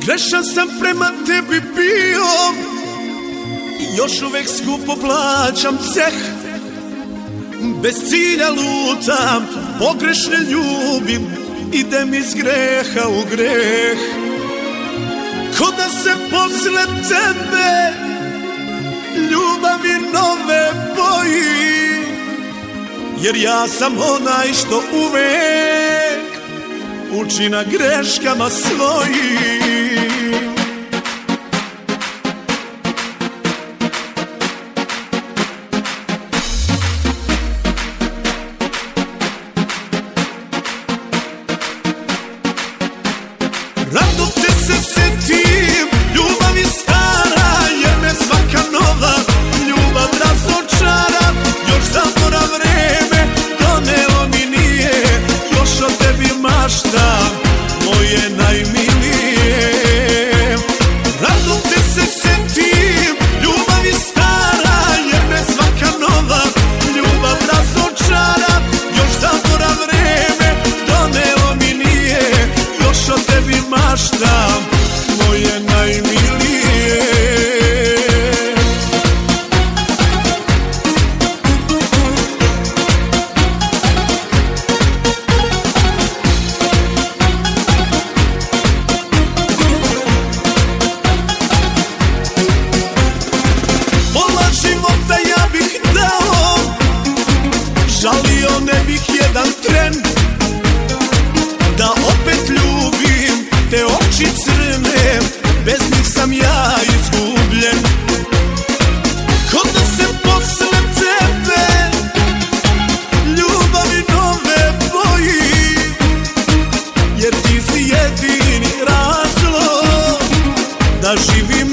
Grešan sam prema tebi bio. I još uvek skupo plaćam ceh. Bez cilja lutam, pogrešne ljubim. Idem iz greha u greh. Ko da se posle tebe Ljubavi nove boji. Jer ja sam onaj što uvek uči na greškama svojim. maštam Moje najmije živim